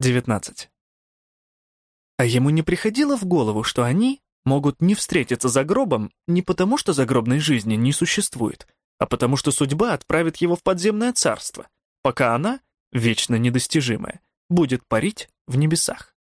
19. А ему не приходило в голову, что они могут не встретиться за гробом не потому, что загробной жизни не существует, а потому что судьба отправит его в подземное царство, пока она, вечно недостижимая, будет парить в небесах.